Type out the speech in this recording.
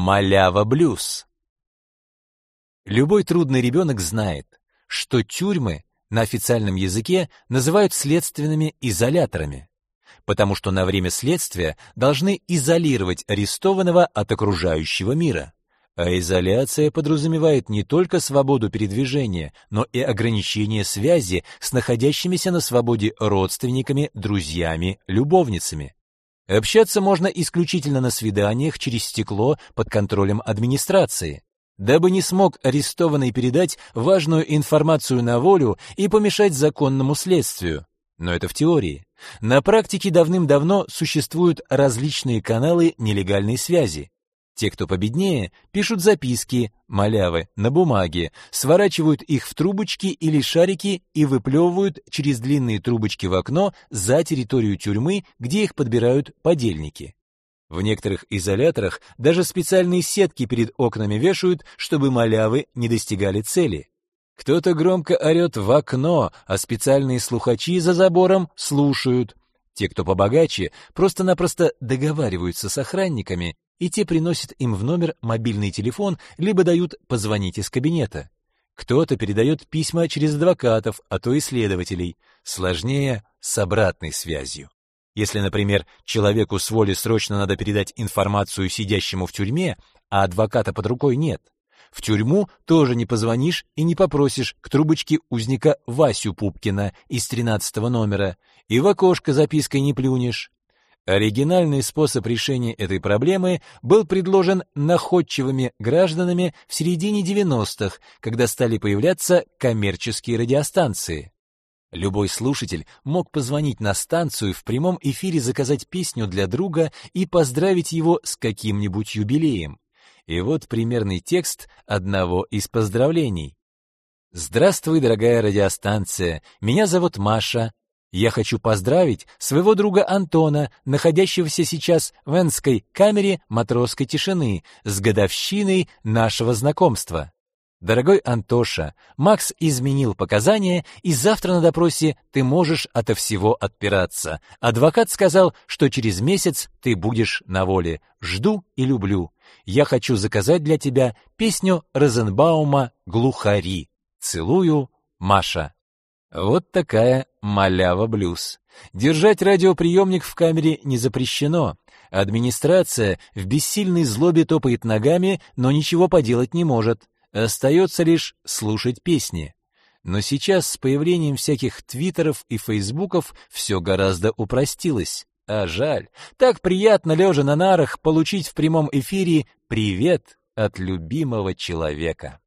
Малява блюз. Любой трудный ребенок знает, что тюрьмы на официальном языке называют следственными изоляторами, потому что на время следствия должны изолировать арестованного от окружающего мира. А изоляция подразумевает не только свободу передвижения, но и ограничение связи с находящимися на свободе родственниками, друзьями, любовницами. Общаться можно исключительно на свиданиях через стекло под контролем администрации. Дабы не смог арестованный передать важную информацию на волю и помешать законному следствию. Но это в теории. На практике давным-давно существуют различные каналы нелегальной связи. Те, кто победнее, пишут записки, малявы, на бумаге, сворачивают их в трубочки или шарики и выплевывают через длинные трубочки в окно за территорию тюрьмы, где их подбирают подельники. В некоторых изоляторах даже специальные сетки перед окнами вешают, чтобы малявы не достигали цели. Кто-то громко орет в окно, а специальные слухачи за забором слушают. Те, кто побогаче, просто-напросто договариваются с охранниками и те приносят им в номер мобильный телефон, либо дают позвонить из кабинета. Кто-то передает письма через адвокатов, а то и следователей. Сложнее с обратной связью. Если, например, человеку с воли срочно надо передать информацию сидящему в тюрьме, а адвоката под рукой нет, в тюрьму тоже не позвонишь и не попросишь к трубочке узника Васю Пупкина из 13 номера, и в окошко запиской не плюнешь. Оригинальный способ решения этой проблемы был предложен находчивыми гражданами в середине 90-х, когда стали появляться коммерческие радиостанции. Любой слушатель мог позвонить на станцию в прямом эфире заказать песню для друга и поздравить его с каким-нибудь юбилеем. И вот примерный текст одного из поздравлений. Здравствуй, дорогая радиостанция. Меня зовут Маша. Я хочу поздравить своего друга Антона, находящегося сейчас в Энской камере матросской тишины, с годовщиной нашего знакомства. Дорогой Антоша, Макс изменил показания, и завтра на допросе ты можешь ото всего отпираться. Адвокат сказал, что через месяц ты будешь на воле. Жду и люблю. Я хочу заказать для тебя песню Розенбаума «Глухари». Целую, Маша. Вот такая малява блюз. Держать радиоприемник в камере не запрещено. Администрация в бессильной злобе топает ногами, но ничего поделать не может. Остается лишь слушать песни. Но сейчас с появлением всяких твиттеров и фейсбуков все гораздо упростилось. А жаль, так приятно лежа на нарах получить в прямом эфире привет от любимого человека.